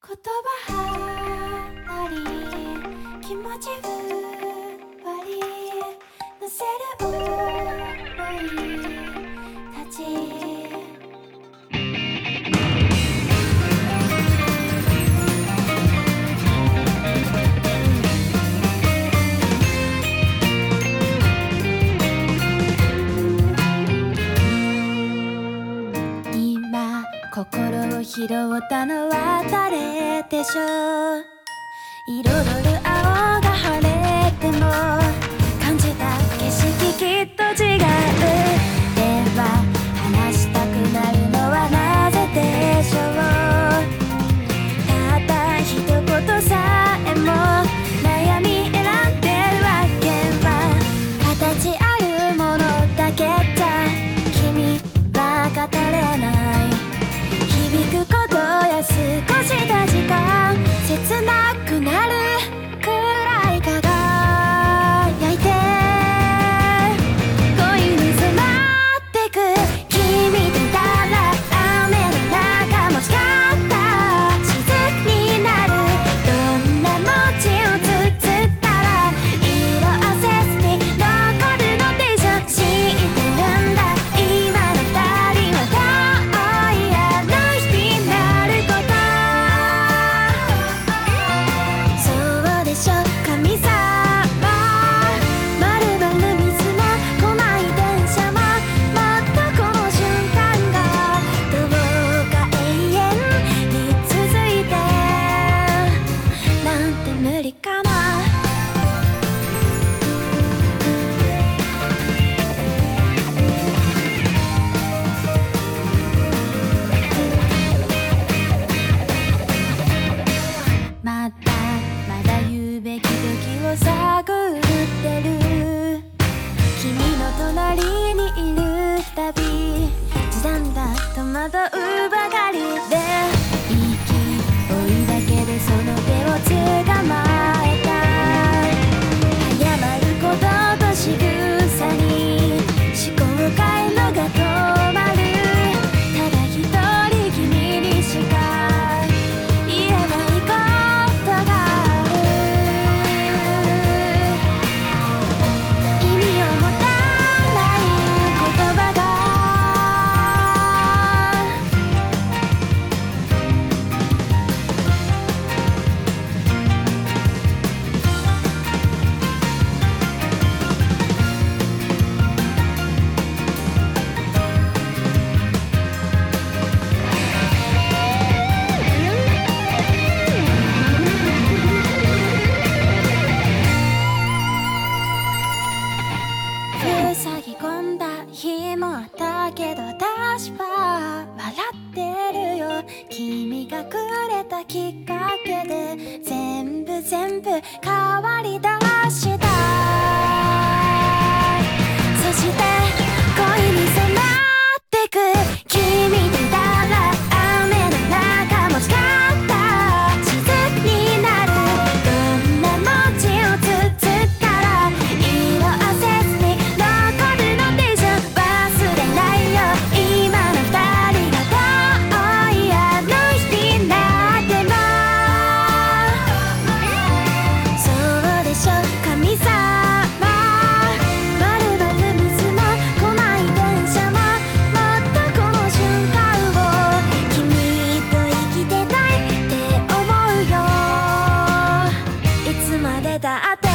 言葉はなり気持ちり乗せる立ち拾ったのは誰でしょう？彩るってるよ。君がくれたきっかけで全部全部変わりだ data